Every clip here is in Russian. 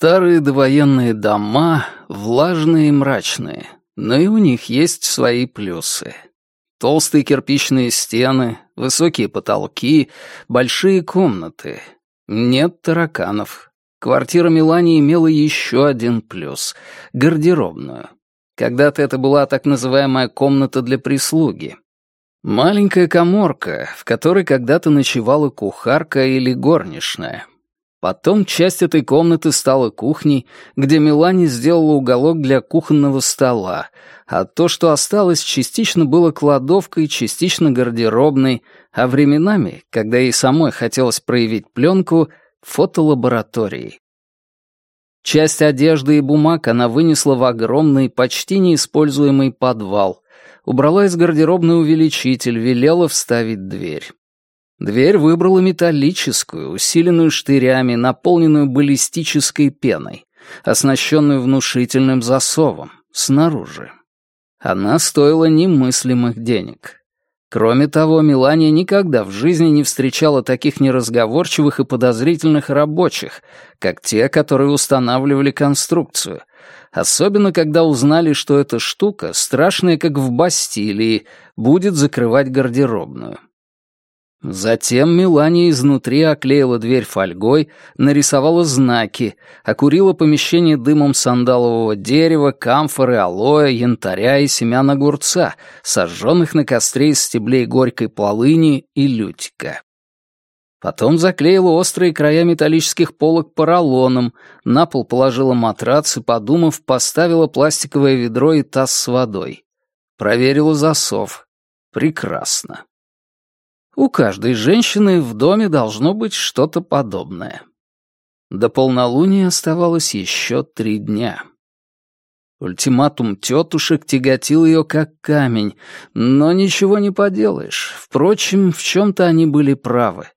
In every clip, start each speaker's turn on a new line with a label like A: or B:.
A: Старые довоенные дома влажные и мрачные, но и у них есть свои плюсы. Толстые кирпичные стены, высокие потолки, большие комнаты. Нет тараканов. Квартира Милани имела еще один плюс — гардеробную. Когда-то это была так называемая комната для прислуги. Маленькая коморка, в которой когда-то ночевала кухарка или горничная. Потом часть этой комнаты стала кухней, где Милани сделала уголок для кухонного стола, а то, что осталось, частично было кладовкой, частично гардеробной, а временами, когда ей самой хотелось проявить пленку, фотолабораторией. Часть одежды и бумаг она вынесла в огромный, почти неиспользуемый подвал, убрала из гардеробной увеличитель, велела вставить дверь. Дверь выбрала металлическую, усиленную штырями, наполненную баллистической пеной, оснащенную внушительным засовом, снаружи. Она стоила немыслимых денег. Кроме того, Мелания никогда в жизни не встречала таких неразговорчивых и подозрительных рабочих, как те, которые устанавливали конструкцию, особенно когда узнали, что эта штука, страшная как в Бастилии, будет закрывать гардеробную. Затем Мелания изнутри оклеила дверь фольгой, нарисовала знаки, окурила помещение дымом сандалового дерева, камфоры, алоэ, янтаря и семян огурца, сожженных на костре из стеблей горькой полыни и лютика. Потом заклеила острые края металлических полок поролоном, на пол положила матрац и, подумав, поставила пластиковое ведро и таз с водой. Проверила засов. Прекрасно. У каждой женщины в доме должно быть что-то подобное. До полнолуния оставалось еще три дня. Ультиматум тетушек тяготил ее как камень, но ничего не поделаешь. Впрочем, в чем-то они были правы.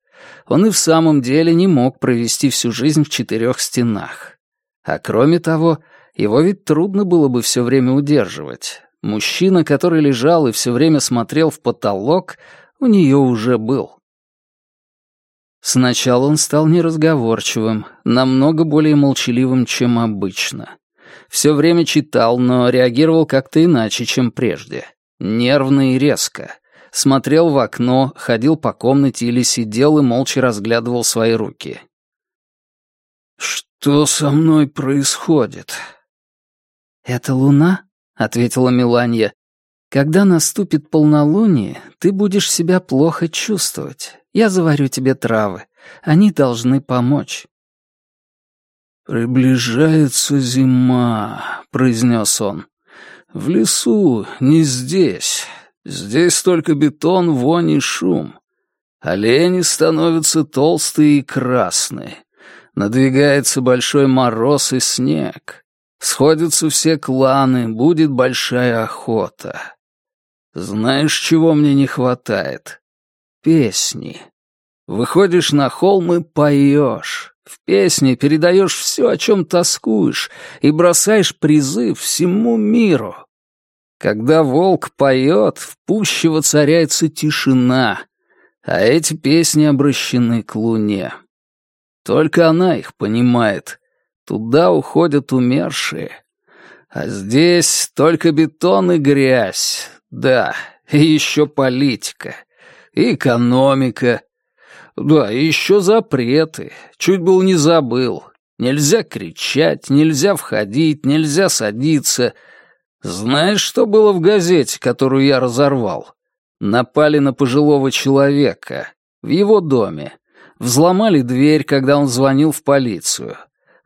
A: Он и в самом деле не мог провести всю жизнь в четырех стенах. А кроме того, его ведь трудно было бы все время удерживать. Мужчина, который лежал и все время смотрел в потолок, у нее уже был. Сначала он стал неразговорчивым, намного более молчаливым, чем обычно. Все время читал, но реагировал как-то иначе, чем прежде. Нервно и резко. Смотрел в окно, ходил по комнате или сидел и молча разглядывал свои руки. «Что со мной происходит?» «Это луна?» — ответила Миланья. Когда наступит полнолуние, ты будешь себя плохо чувствовать. Я заварю тебе травы. Они должны помочь». «Приближается зима», — произнес он. «В лесу, не здесь. Здесь только бетон, вонь и шум. Олени становятся толстые и красные. Надвигается большой мороз и снег. Сходятся все кланы, будет большая охота. Знаешь, чего мне не хватает? Песни. Выходишь на холм и поешь. В песне передаешь все, о чем тоскуешь, и бросаешь призыв всему миру. Когда волк поет, в пуще воцаряется тишина, а эти песни обращены к луне. Только она их понимает. Туда уходят умершие. А здесь только бетон и грязь, да, и еще политика, и экономика. Да, и еще запреты. Чуть был не забыл. Нельзя кричать, нельзя входить, нельзя садиться. Знаешь, что было в газете, которую я разорвал? Напали на пожилого человека. В его доме. Взломали дверь, когда он звонил в полицию.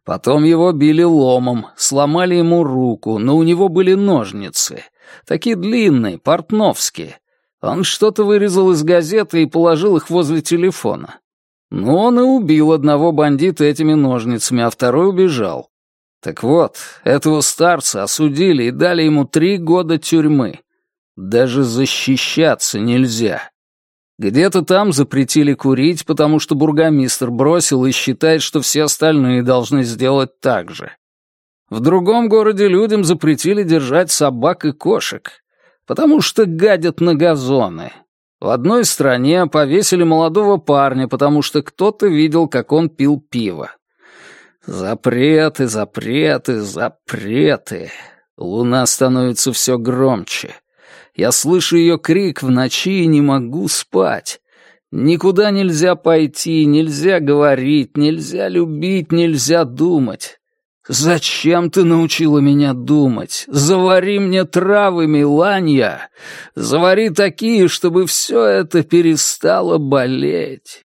A: Потом его били ломом, сломали ему руку, но у него были ножницы. Такие длинные, портновские. Он что-то вырезал из газеты и положил их возле телефона. Ну, он и убил одного бандита этими ножницами, а второй убежал. Так вот, этого старца осудили и дали ему три года тюрьмы. Даже защищаться нельзя. Где-то там запретили курить, потому что бургомистр бросил и считает, что все остальные должны сделать так же. В другом городе людям запретили держать собак и кошек, потому что гадят на газоны. В одной стране повесили молодого парня, потому что кто-то видел, как он пил пиво. Запреты, запреты, запреты. Луна становится все громче. Я слышу ее крик в ночи и не могу спать. Никуда нельзя пойти, нельзя говорить, нельзя любить, нельзя думать. «Зачем ты научила меня думать? Завари мне травы, Миланья! Завари такие, чтобы все это перестало болеть!»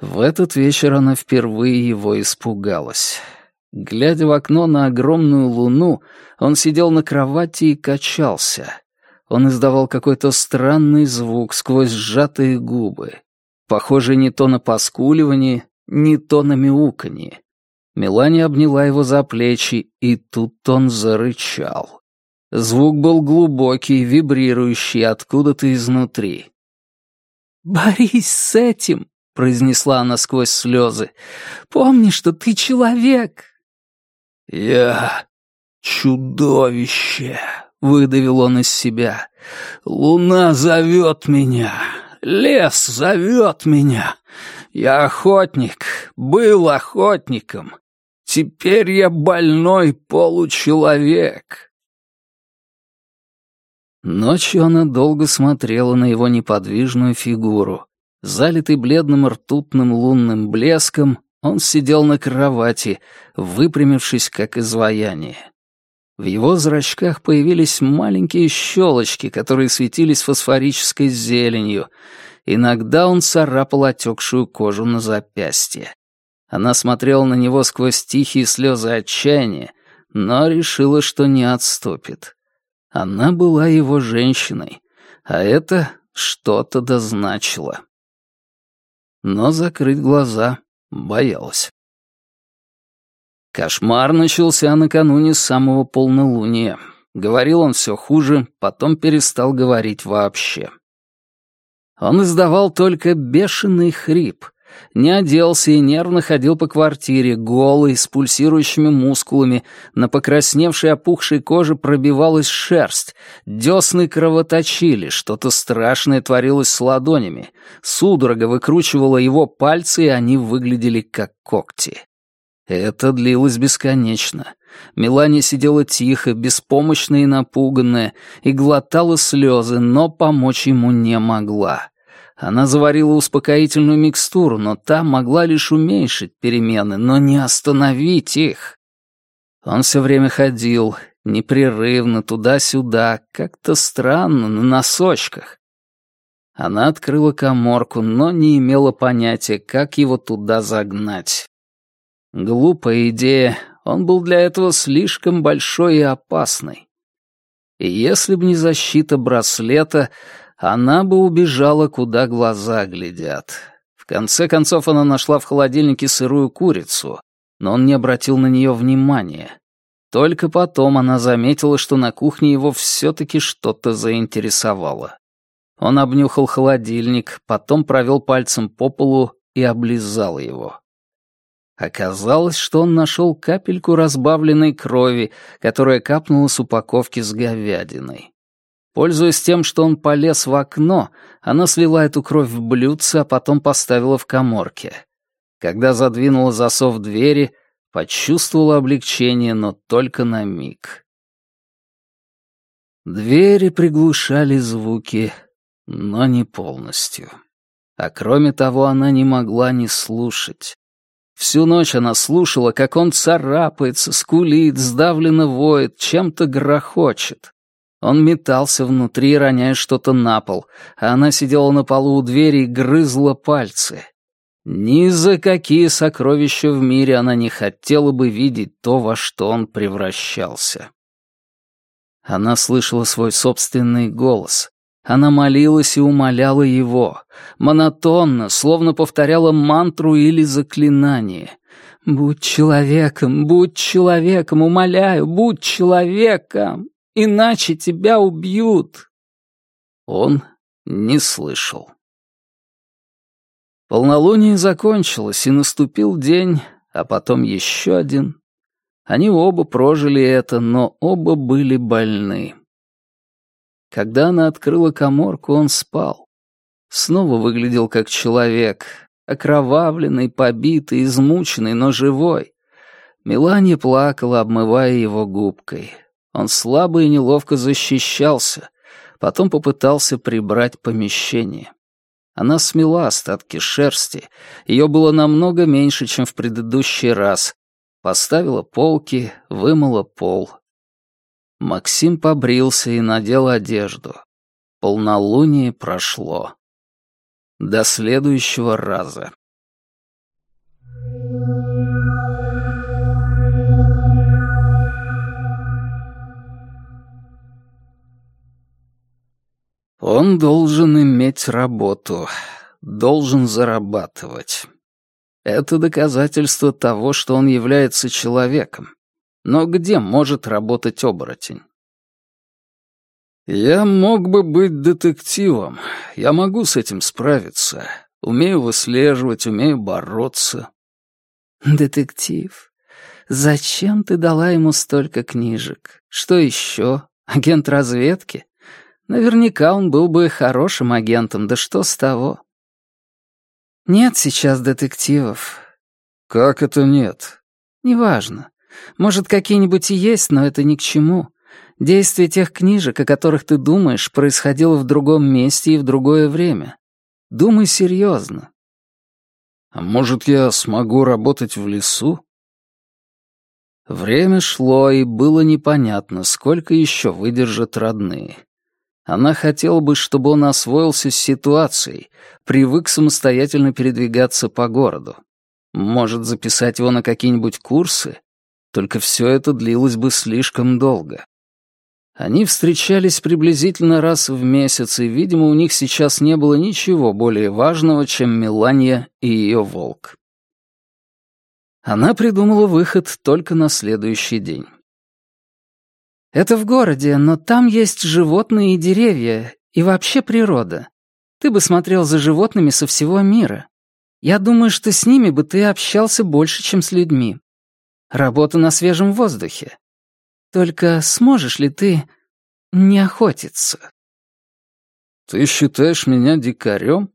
A: В этот вечер она впервые его испугалась. Глядя в окно на огромную луну, он сидел на кровати и качался. Он издавал какой-то странный звук сквозь сжатые губы, похожий не то на поскуливание, не то на мяуканье. Мелания обняла его за плечи, и тут он зарычал. Звук был глубокий, вибрирующий откуда-то изнутри. «Борись с этим!» — произнесла она сквозь слезы. «Помни, что ты человек!» «Я чудовище!» — выдавил он из себя. «Луна зовет меня! Лес зовет меня! Я охотник, был охотником. Теперь я больной получеловек. Ночью она долго смотрела на его неподвижную фигуру. Залитый бледным ртутным лунным блеском, он сидел на кровати, выпрямившись, как изваяние. В его зрачках появились маленькие щелочки, которые светились фосфорической зеленью. Иногда он царапал отекшую кожу на запястье. Она смотрела на него сквозь тихие слезы отчаяния, но решила, что не отступит. Она была его женщиной, а это что-то дозначило. Но закрыть глаза боялась. Кошмар начался накануне самого полнолуния. Говорил он все хуже, потом перестал говорить вообще. Он издавал только бешеный хрип, не оделся и нервно ходил по квартире, голый, с пульсирующими мускулами, на покрасневшей опухшей коже пробивалась шерсть, десны кровоточили, что-то страшное творилось с ладонями, судорога выкручивала его пальцы, и они выглядели как когти. Это длилось бесконечно. Мелания сидела тихо, беспомощная и напуганная, и глотала слезы, но помочь ему не могла. Она заварила успокоительную микстуру, но та могла лишь уменьшить перемены, но не остановить их. Он все время ходил, непрерывно, туда-сюда, как-то странно, на носочках. Она открыла коморку, но не имела понятия, как его туда загнать. Глупая идея, он был для этого слишком большой и опасный. И если бы не защита браслета, она бы убежала, куда глаза глядят. В конце концов, она нашла в холодильнике сырую курицу, но он не обратил на нее внимания. Только потом она заметила, что на кухне его все-таки что-то заинтересовало. Он обнюхал холодильник, потом провел пальцем по полу и облизал его. Оказалось, что он нашел капельку разбавленной крови, которая капнула с упаковки с говядиной. Пользуясь тем, что он полез в окно, она слила эту кровь в блюдце, а потом поставила в коморке. Когда задвинула засов двери, почувствовала облегчение, но только на миг. Двери приглушали звуки, но не полностью. А кроме того, она не могла не слушать. Всю ночь она слушала, как он царапается, скулит, сдавленно воет, чем-то грохочет. Он метался внутри, роняя что-то на пол, а она сидела на полу у двери и грызла пальцы. Ни за какие сокровища в мире она не хотела бы видеть то, во что он превращался. Она слышала свой собственный голос. Она молилась и умоляла его, монотонно, словно повторяла мантру или заклинание. «Будь человеком, будь человеком, умоляю, будь человеком!» Иначе тебя убьют!» Он не слышал. Полнолуние закончилось, и наступил день, а потом еще один. Они оба прожили это, но оба были больны. Когда она открыла коморку, он спал. Снова выглядел как человек. окровавленный, побитый, измученный, но живой. Мелания плакала, обмывая его губкой. Он слабо и неловко защищался, потом попытался прибрать помещение. Она смела остатки шерсти, ее было намного меньше, чем в предыдущий раз. Поставила полки, вымыла пол. Максим побрился и надел одежду. Полнолуние прошло. До следующего раза. Он должен иметь работу, должен зарабатывать. Это доказательство того, что он является человеком. Но где может работать оборотень? Я мог бы быть детективом. Я могу с этим справиться. Умею выслеживать, умею бороться.
B: Детектив. Зачем ты дала ему столько книжек? Что еще? Агент разведки? Наверняка он был бы хорошим агентом, да что с того? Нет сейчас детективов.
A: Как это нет?
B: Неважно. Может, какие-нибудь и есть, но это ни к чему. Действие тех книжек, о которых ты думаешь, происходило в другом месте и в другое время. Думай серьезно.
A: А может, я смогу работать в лесу? Время шло, и было непонятно, сколько еще выдержат родные. Она хотела бы, чтобы он освоился с ситуацией, привык самостоятельно передвигаться по городу. Может, записать его на какие-нибудь курсы? Только все это длилось бы слишком долго. Они встречались приблизительно раз в месяц, и, видимо, у них сейчас не было ничего более важного, чем Меланья и ее волк. Она придумала выход только на следующий день.
B: «Это в городе, но там есть животные и деревья, и вообще природа. Ты бы смотрел за животными со всего мира. Я думаю, что с ними бы ты общался больше, чем с людьми. Работа на свежем воздухе. Только сможешь ли ты не охотиться?»
A: «Ты считаешь меня дикарем?»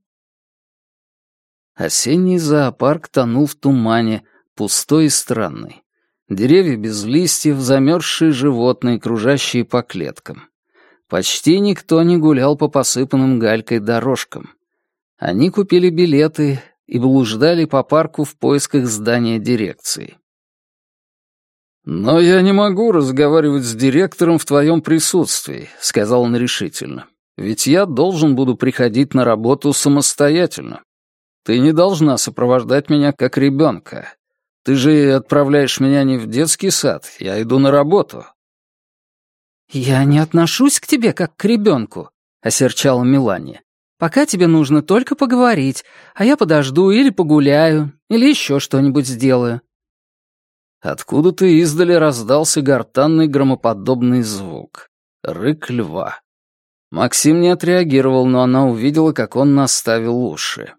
A: Осенний зоопарк тонул в тумане, пустой и странный. Деревья без листьев, замерзшие животные, кружащие по клеткам. Почти никто не гулял по посыпанным галькой дорожкам. Они купили билеты и блуждали по парку в поисках здания дирекции. «Но я не могу разговаривать с директором в твоем присутствии», — сказал он решительно. «Ведь я должен буду приходить на работу самостоятельно. Ты не должна сопровождать меня как ребенка. Ты же отправляешь меня не в детский сад, я иду на работу».
B: «Я не отношусь к тебе как к ребенку», — осерчала Мелания. «Пока тебе нужно только поговорить, а я подожду или погуляю, или еще что-нибудь сделаю.
A: Откуда-то издали раздался гортанный громоподобный звук. Рык льва. Максим не отреагировал, но она увидела, как он наставил уши.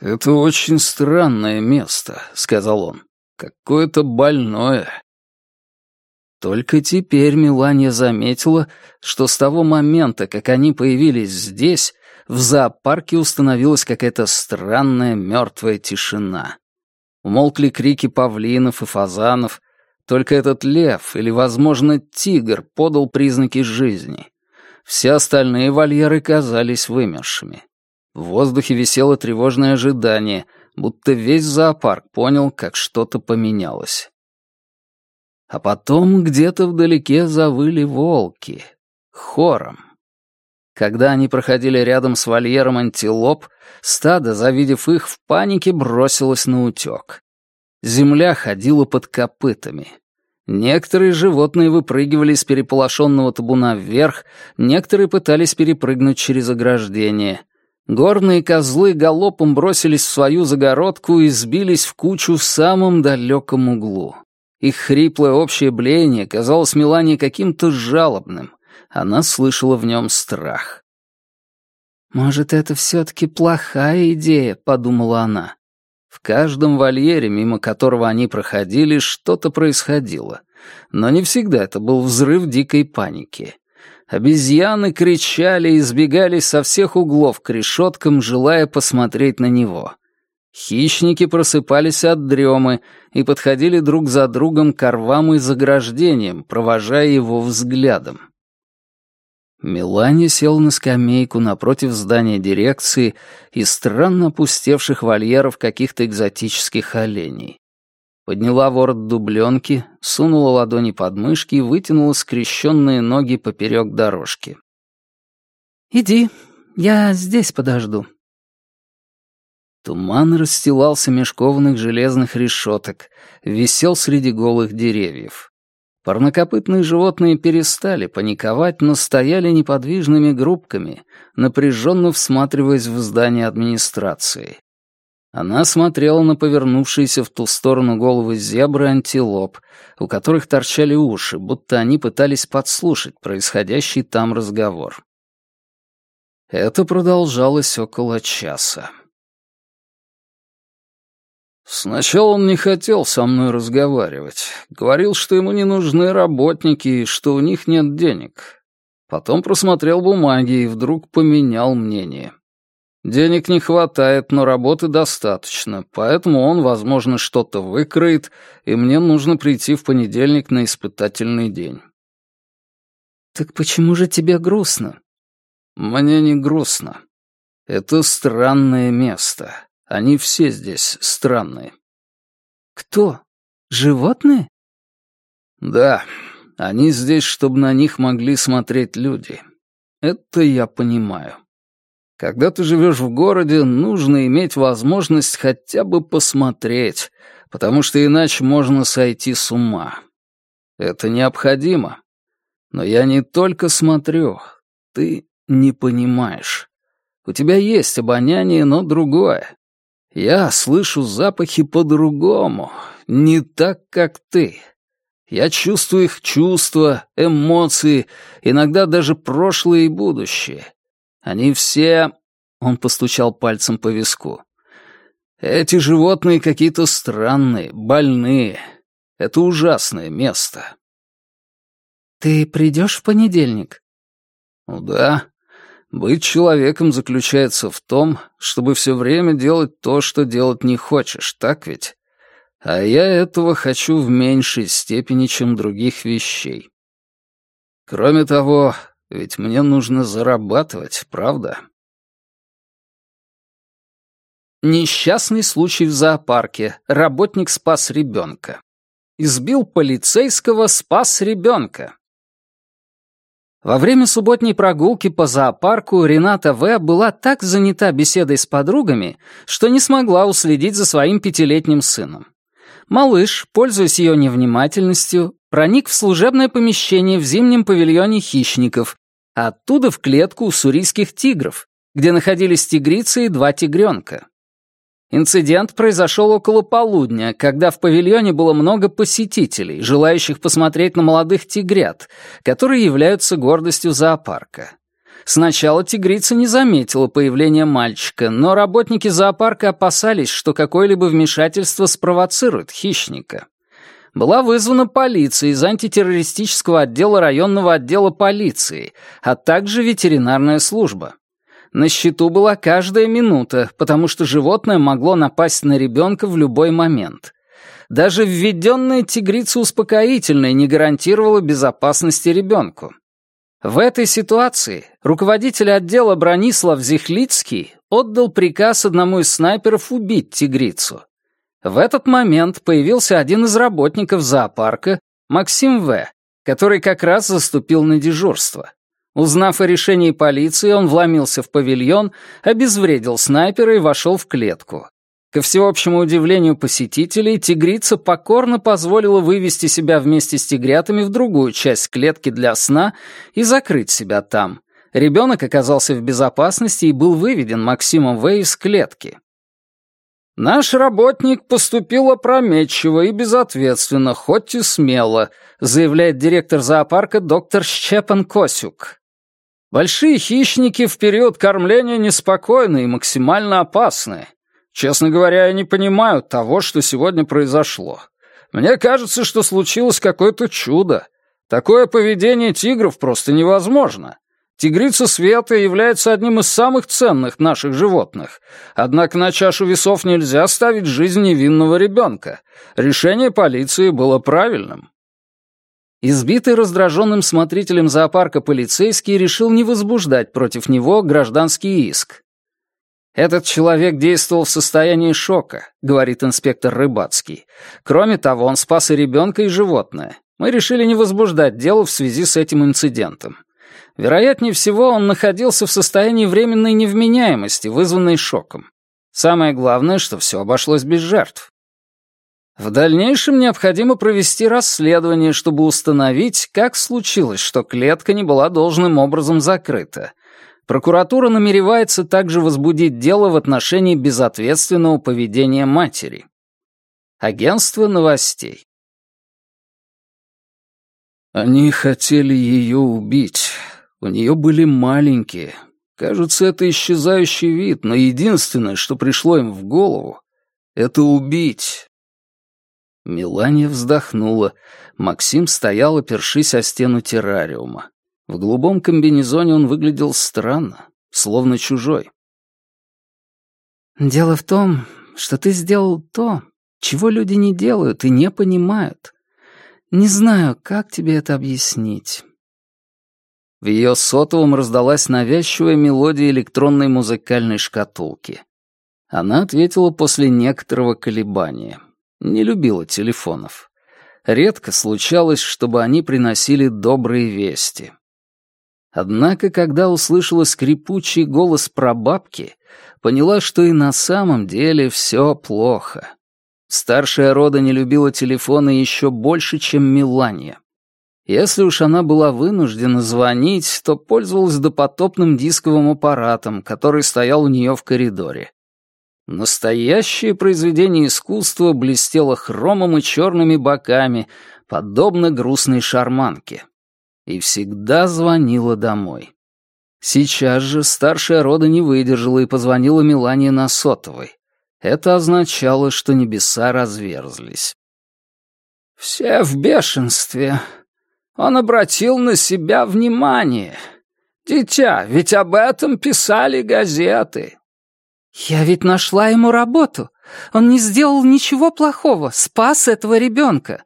A: «Это очень странное место», — сказал он. «Какое-то больное». Только теперь Миланья заметила, что с того момента, как они появились здесь, в зоопарке установилась какая-то странная мертвая тишина. Умолкли крики павлинов и фазанов. Только этот лев или, возможно, тигр подал признаки жизни. Все остальные вольеры казались вымершими. В воздухе висело тревожное ожидание, будто весь зоопарк понял, как что-то поменялось. А потом где-то вдалеке завыли волки. Хором. Когда они проходили рядом с вольером антилоп, стадо, завидев их, в панике бросилось на утек. Земля ходила под копытами. Некоторые животные выпрыгивали из переполошенного табуна вверх, некоторые пытались перепрыгнуть через ограждение. Горные козлы галопом бросились в свою загородку и сбились в кучу в самом далеком углу. Их хриплое общее блеяние казалось Мелании каким-то жалобным. Она слышала в нем страх.
B: «Может, это все-таки плохая идея», — подумала она.
A: В каждом вольере, мимо которого они проходили, что-то происходило. Но не всегда это был взрыв дикой паники. Обезьяны кричали и сбегались со всех углов к решеткам, желая посмотреть на него. Хищники просыпались от дремы и подходили друг за другом к рвам и заграждениям, провожая его взглядом. Мелания села на скамейку напротив здания дирекции и странно опустевших вольеров каких-то экзотических оленей. Подняла ворот дубленки, сунула ладони под мышки и вытянула скрещенные ноги поперек дорожки.
B: «Иди, я здесь подожду».
A: Туман расстилался меж кованых железных решеток, висел среди голых деревьев. Парнокопытные животные перестали паниковать, но стояли неподвижными группками, напряженно всматриваясь в здание администрации. Она смотрела на повернувшиеся в ту сторону головы зебры антилоп, у которых торчали уши, будто они пытались подслушать происходящий там разговор. Это продолжалось около часа. Сначала он не хотел со мной разговаривать. Говорил, что ему не нужны работники и что у них нет денег. Потом просмотрел бумаги и вдруг поменял мнение. Денег не хватает, но работы достаточно, поэтому он, возможно, что-то выкроет, и мне нужно прийти в понедельник на испытательный день.
B: «Так почему же тебе грустно?»
A: «Мне не грустно. Это странное место. Они все здесь странные».
B: «Кто? Животные?»
A: «Да, они здесь, чтобы на них могли смотреть люди. Это я понимаю. Когда ты живешь в городе, нужно иметь возможность хотя бы посмотреть, потому что иначе можно сойти с ума. Это необходимо. Но я не только смотрю, ты не понимаешь. У тебя есть обоняние, но другое. Я слышу запахи по-другому, не так, как ты. Я чувствую их чувства, эмоции, иногда даже прошлое и будущее. Они все...» Он постучал пальцем по виску. «Эти животные какие-то странные, больные. Это ужасное место».
B: «Ты придешь в понедельник?»
A: «Ну да. Быть человеком заключается в том, чтобы все время делать то, что делать не хочешь, так ведь? А я этого хочу в меньшей степени, чем других вещей. Кроме того, ведь мне нужно зарабатывать, правда? Несчастный случай в зоопарке. Работник спас ребенка. Избил полицейского, спас ребенка. Во время субботней прогулки по зоопарку Рената В. была так занята беседой с подругами, что не смогла уследить за своим пятилетним сыном. Малыш, пользуясь ее невнимательностью, проник в служебное помещение в зимнем павильоне хищников, а оттуда в клетку у сурийских тигров, где находились тигрицы и два тигренка. Инцидент произошел около полудня, когда в павильоне было много посетителей, желающих посмотреть на молодых тигрят, которые являются гордостью зоопарка. Сначала тигрица не заметила появления мальчика, но работники зоопарка опасались, что какое-либо вмешательство спровоцирует хищника. Была вызвана полиция из антитеррористического отдела районного отдела полиции, а также ветеринарная служба. На счету была каждая минута, потому что животное могло напасть на ребенка в любой момент. Даже введенная тигрица успокоительная не гарантировала безопасности ребенку. В этой ситуации руководитель отдела Бронислав Зихлицкий отдал приказ одному из снайперов убить тигрицу. В этот момент появился один из работников зоопарка, Максим В., который как раз заступил на дежурство. Узнав о решении полиции, он вломился в павильон, обезвредил снайпера и вошел в клетку. Ко всеобщему удивлению посетителей, тигрица покорно позволила вывести себя вместе с тигрятами в другую часть клетки для сна и закрыть себя там. Ребенок оказался в безопасности и был выведен Максимом В. из клетки. «Наш работник поступил опрометчиво и безответственно, хоть и смело», заявляет директор зоопарка доктор Щепан Косюк. «Большие хищники в период кормления неспокойны и максимально опасны. Честно говоря, я не понимаю того, что сегодня произошло. Мне кажется, что случилось какое-то чудо. Такое поведение тигров просто невозможно. Тигрица Света является одним из самых ценных наших животных. Однако на чашу весов нельзя ставить жизнь невинного ребенка. Решение полиции было правильным. Избитый раздраженным смотрителем зоопарка полицейский решил не возбуждать против него гражданский иск. «Этот человек действовал в состоянии шока», — говорит инспектор Рыбацкий. «Кроме того, он спас и ребенка, и животное. Мы решили не возбуждать дело в связи с этим инцидентом. Вероятнее всего, он находился в состоянии временной невменяемости, вызванной шоком. Самое главное, что все обошлось без жертв. В дальнейшем необходимо провести расследование, чтобы установить, как случилось, что клетка не была должным образом закрыта. Прокуратура намеревается также возбудить дело в отношении безответственного поведения матери. Агентство новостей.
C: Они хотели ее убить. У нее были маленькие. Кажется, это исчезающий вид, но единственное, что пришло им в голову, — это убить. Мелания вздохнула. Максим стоял, опершись о стену террариума. В голубом комбинезоне он выглядел странно, словно чужой.
B: «Дело в том, что ты сделал то, чего люди не делают и не понимают. Не знаю, как тебе это объяснить».
A: В ее сотовом раздалась навязчивая мелодия электронной музыкальной шкатулки. Она ответила после некоторого колебания не любила телефонов. Редко случалось, чтобы они приносили добрые вести. Однако, когда услышала скрипучий голос прабабки, поняла, что и на самом деле все плохо. Старшая рода не любила телефоны еще больше, чем Милания. Если уж она была вынуждена звонить, то пользовалась допотопным дисковым аппаратом, который стоял у нее в коридоре. Настоящее произведение искусства блестело хромом и черными боками, подобно грустной шарманке. И всегда звонила домой. Сейчас же старшая рода не выдержала и позвонила Милане на сотовой. Это означало, что небеса разверзлись. «Все в бешенстве. Он обратил на себя внимание. Дитя, ведь об этом писали газеты.
B: «Я ведь нашла ему работу. Он не сделал ничего плохого, спас этого ребенка».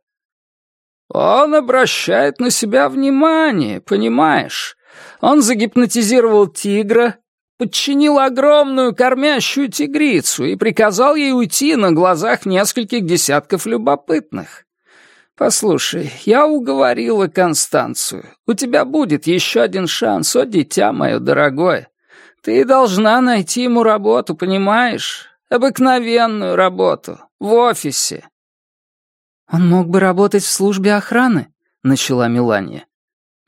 A: «Он обращает на себя внимание, понимаешь? Он загипнотизировал тигра, подчинил огромную кормящую тигрицу и приказал ей уйти на глазах нескольких десятков любопытных. Послушай, я уговорила Констанцию. У тебя будет еще один шанс, о, дитя мое дорогое. Ты должна найти ему работу, понимаешь? Обыкновенную работу, в офисе».
B: «Он мог бы работать в службе охраны», — начала Мелания.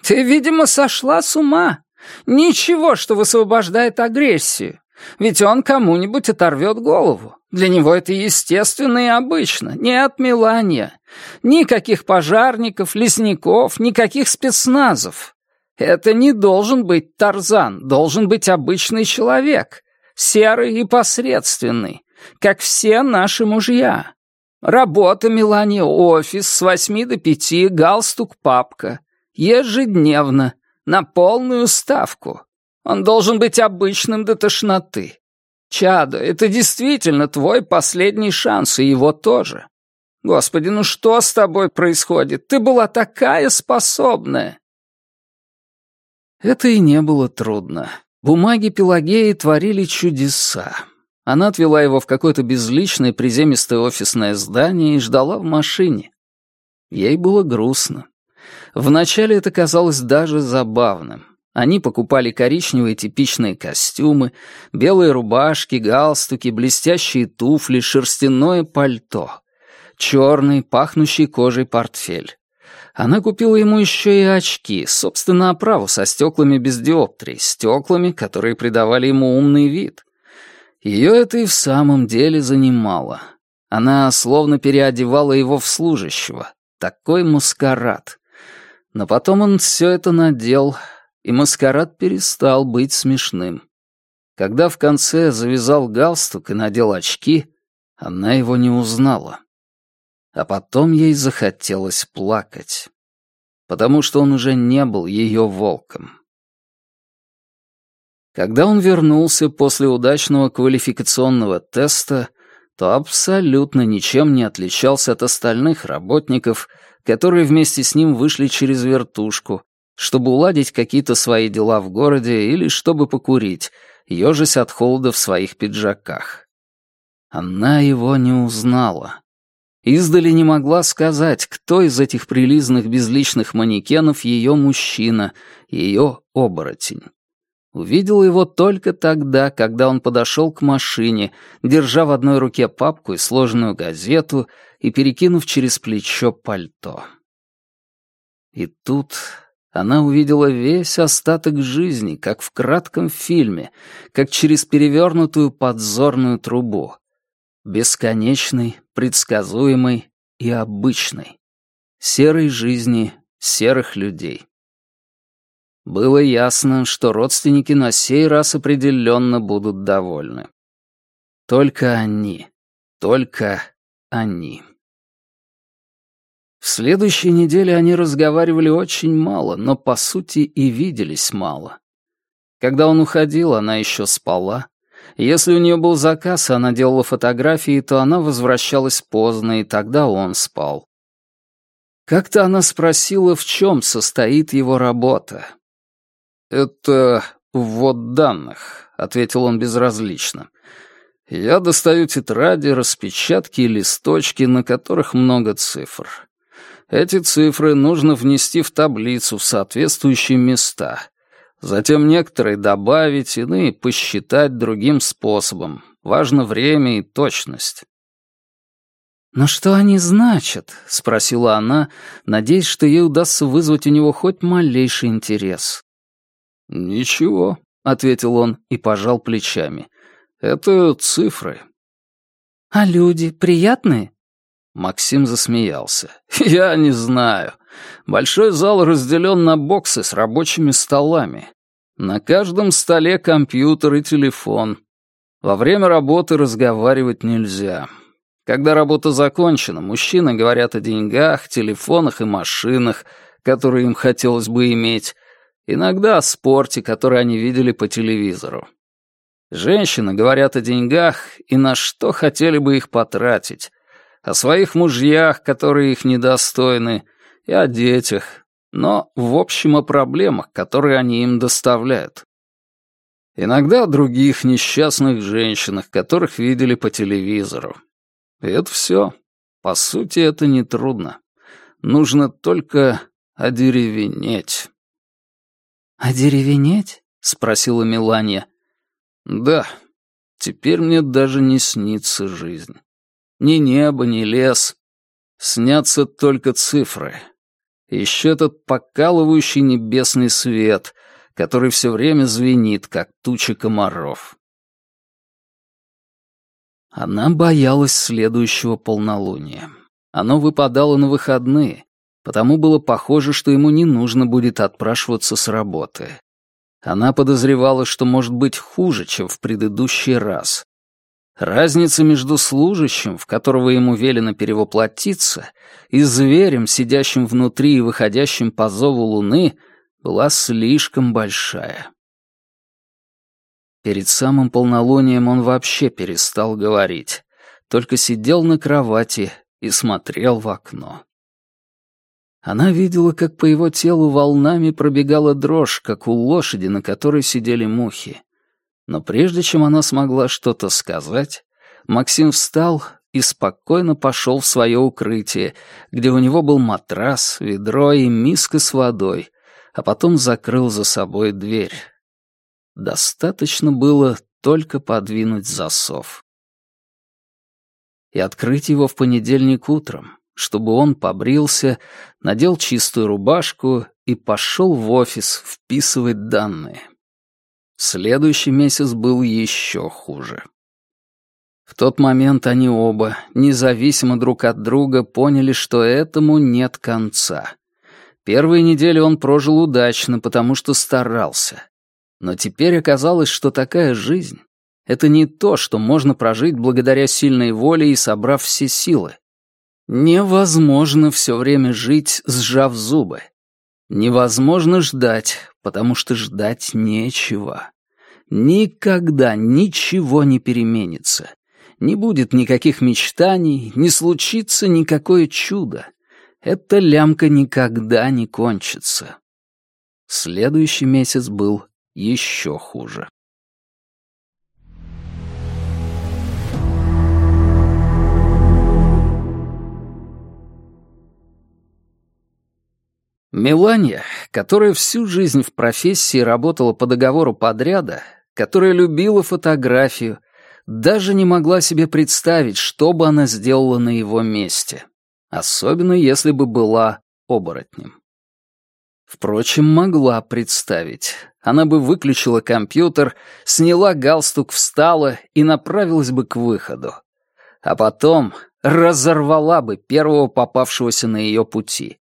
A: «Ты, видимо, сошла с ума. Ничего, что высвобождает агрессию. Ведь он кому-нибудь оторвет голову. Для него это естественно и обычно. Нет, Мелания. Никаких пожарников, лесников, никаких спецназов. Это не должен быть Тарзан, должен быть обычный человек, серый и посредственный, как все наши мужья. Работа Мелания, офис с восьми до пяти, галстук, папка. Ежедневно, на полную ставку. Он должен быть обычным до тошноты. Чадо, это действительно твой последний шанс, и его тоже. Господи, ну что с тобой происходит? Ты была такая способная. Это и не было трудно. Бумаги Пелагеи творили чудеса. Она отвела его в какое-то безличное приземистое офисное здание и ждала в машине. Ей было грустно. Вначале это казалось даже забавным. Они покупали коричневые типичные костюмы, белые рубашки, галстуки, блестящие туфли, шерстяное пальто, черный, пахнущий кожей портфель. Она купила ему еще и очки, собственно, оправу со стеклами без диоптрий, стеклами, которые придавали ему умный вид. Ее это и в самом деле занимало. Она словно переодевала его в служащего. Такой маскарад. Но потом он все это надел, и маскарад перестал быть смешным. Когда в конце завязал галстук и надел очки, она его не узнала а потом ей захотелось плакать, потому что он уже не был ее волком. Когда он вернулся после удачного квалификационного теста, то абсолютно ничем не отличался от остальных работников, которые вместе с ним вышли через вертушку, чтобы уладить какие-то свои дела в городе или чтобы покурить, ежась от холода в своих пиджаках. Она его не узнала. Издали не могла сказать, кто из этих прилизанных безличных манекенов ее мужчина, ее оборотень. Увидела его только тогда, когда он подошел к машине, держа в одной руке папку и сложенную газету и перекинув через плечо пальто. И тут она увидела весь остаток жизни, как в кратком фильме, как через перевернутую подзорную трубу. Бесконечной, предсказуемой и обычной. Серой жизни серых людей. Было ясно, что родственники на сей раз определенно будут довольны. Только они, только они. В следующей неделе они разговаривали очень мало, но по сути и виделись мало. Когда он уходил, она еще спала. Если у нее был заказ, она делала фотографии, то она возвращалась поздно, и тогда он спал. Как-то она спросила, в чем состоит его работа. «Это ввод данных», — ответил он безразлично. «Я достаю тетради, распечатки и листочки, на которых много цифр. Эти цифры нужно внести в таблицу в соответствующие места. Затем некоторые добавить, иные посчитать другим способом. Важно время и точность.
B: «Но что они значат?» — спросила она, надеясь, что ей удастся вызвать у него хоть малейший интерес.
A: «Ничего», — ответил он и пожал плечами. «Это цифры».
B: «А люди приятные?»
A: Максим засмеялся. «Я не знаю. Большой зал разделен на боксы с рабочими столами. На каждом столе компьютер и телефон. Во время работы разговаривать нельзя. Когда работа закончена, мужчины говорят о деньгах, телефонах и машинах, которые им хотелось бы иметь, иногда о спорте, который они видели по телевизору. Женщины говорят о деньгах и на что хотели бы их потратить, о своих мужьях, которые их недостойны, и о детях, но в общем о проблемах, которые они им доставляют. Иногда о других несчастных женщинах, которых видели по телевизору. И это все. По сути, это нетрудно. Нужно только одеревенеть.
B: «Одеревенеть?»
A: — спросила Мелания. «Да, теперь мне даже не снится жизнь». Ни небо, ни лес. Снятся только цифры. Еще этот покалывающий небесный свет, который все время звенит, как туча комаров. Она боялась следующего полнолуния. Оно выпадало на выходные, потому было похоже, что ему не нужно будет отпрашиваться с работы. Она подозревала, что может быть хуже, чем в предыдущий раз. Разница между служащим, в которого ему велено перевоплотиться, и зверем, сидящим внутри и выходящим по зову луны, была слишком большая. Перед самым полнолунием он вообще перестал говорить, только сидел на кровати и смотрел в окно. Она видела, как по его телу волнами пробегала дрожь, как у лошади, на которой сидели мухи. Но прежде чем она смогла что-то сказать, Максим встал и спокойно пошел в свое укрытие, где у него был матрас, ведро и миска с водой, а потом закрыл за собой дверь. Достаточно было только подвинуть засов. И открыть его в понедельник утром, чтобы он побрился, надел чистую рубашку и пошел в офис вписывать данные. Следующий месяц был еще хуже. В тот момент они оба, независимо друг от друга, поняли, что этому нет конца. Первые недели он прожил удачно, потому что старался. Но теперь оказалось, что такая жизнь — это не то, что можно прожить благодаря сильной воле и собрав все силы. Невозможно все время жить, сжав зубы. Невозможно ждать, потому что ждать нечего. Никогда ничего не переменится. Не будет никаких мечтаний, не случится никакое чудо. Эта лямка никогда не кончится. Следующий месяц был еще хуже. Меланья, которая всю жизнь в профессии работала по договору подряда, которая любила фотографию, даже не могла себе представить, что бы она сделала на его месте, особенно если бы была оборотнем. Впрочем, могла представить. Она бы выключила компьютер, сняла галстук, встала и направилась бы к выходу. А потом разорвала бы первого попавшегося на ее пути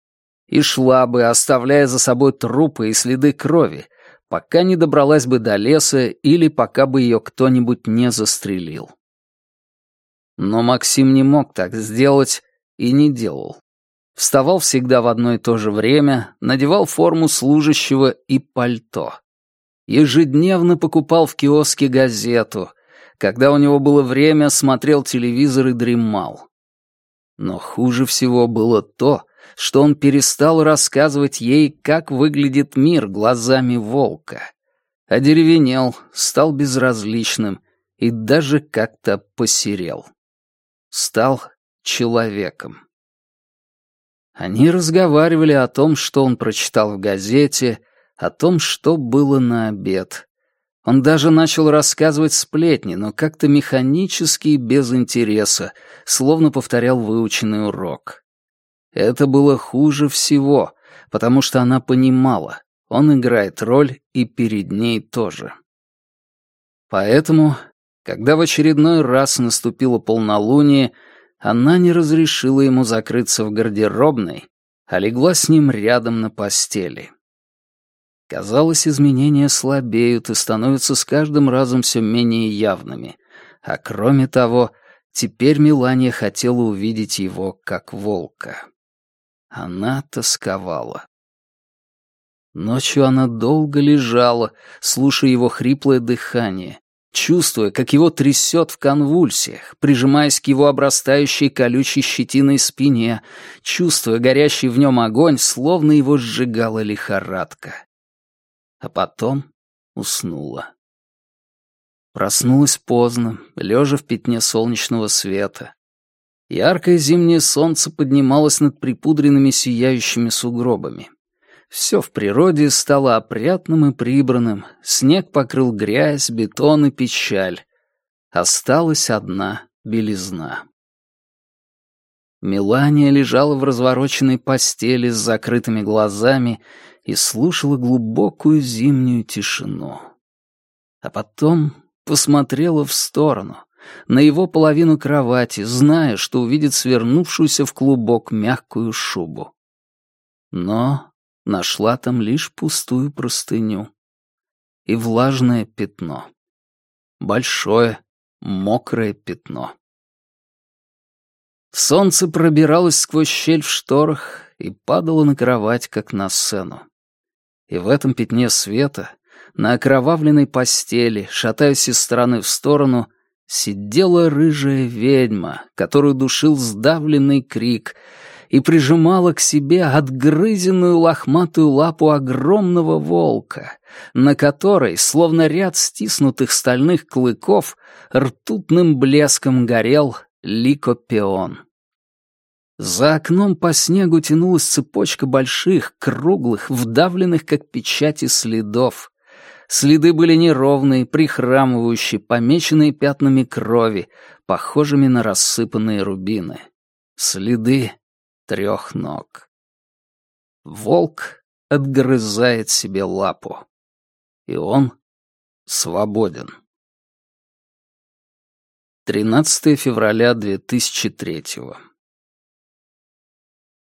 A: и шла бы, оставляя за собой трупы и следы крови, пока не добралась бы до леса или пока бы ее кто-нибудь не застрелил. Но Максим не мог так сделать и не делал. Вставал всегда в одно и то же время, надевал форму служащего и пальто. Ежедневно покупал в киоске газету. Когда у него было время, смотрел телевизор и дремал. Но хуже всего было то, что он перестал рассказывать ей, как выглядит мир глазами волка. Одеревенел, стал безразличным и даже как-то посерел. Стал человеком. Они разговаривали о том, что он прочитал в газете, о том, что было на обед. Он даже начал рассказывать сплетни, но как-то механически и без интереса, словно повторял выученный урок. Это было хуже всего, потому что она понимала, он играет роль и перед ней тоже. Поэтому, когда в очередной раз наступило полнолуние, она не разрешила ему закрыться в гардеробной, а легла с ним рядом на постели. Казалось, изменения слабеют и становятся с каждым разом все менее явными, а кроме того, теперь Милания хотела увидеть его как волка. Она тосковала. Ночью она долго лежала, слушая его хриплое дыхание, чувствуя, как его трясет в конвульсиях, прижимаясь к его обрастающей колючей щетиной спине, чувствуя горящий в нем огонь, словно его сжигала лихорадка. А потом уснула. Проснулась поздно, лежа в пятне солнечного света. Яркое зимнее солнце поднималось над припудренными сияющими сугробами. Все в природе стало опрятным и прибранным, снег покрыл грязь, бетон и печаль. Осталась одна белизна. Мелания лежала в развороченной постели с закрытыми глазами и слушала глубокую зимнюю тишину. А потом посмотрела в сторону — на его половину кровати, зная, что увидит свернувшуюся в клубок мягкую шубу. Но нашла там лишь пустую простыню и влажное пятно. Большое, мокрое пятно. Солнце пробиралось сквозь щель в шторах и падало на кровать, как на сцену. И в этом пятне света, на окровавленной постели, шатаясь из стороны в сторону, сидела рыжая ведьма, которую душил сдавленный крик, и прижимала к себе отгрызенную лохматую лапу огромного волка, на которой, словно ряд стиснутых стальных клыков, ртутным блеском горел ликопеон. За окном по снегу тянулась цепочка больших, круглых, вдавленных как печати следов, Следы были неровные, прихрамывающие, помеченные пятнами крови, похожими на рассыпанные рубины. Следы трех ног. Волк отгрызает себе лапу. И он свободен. 13 февраля 2003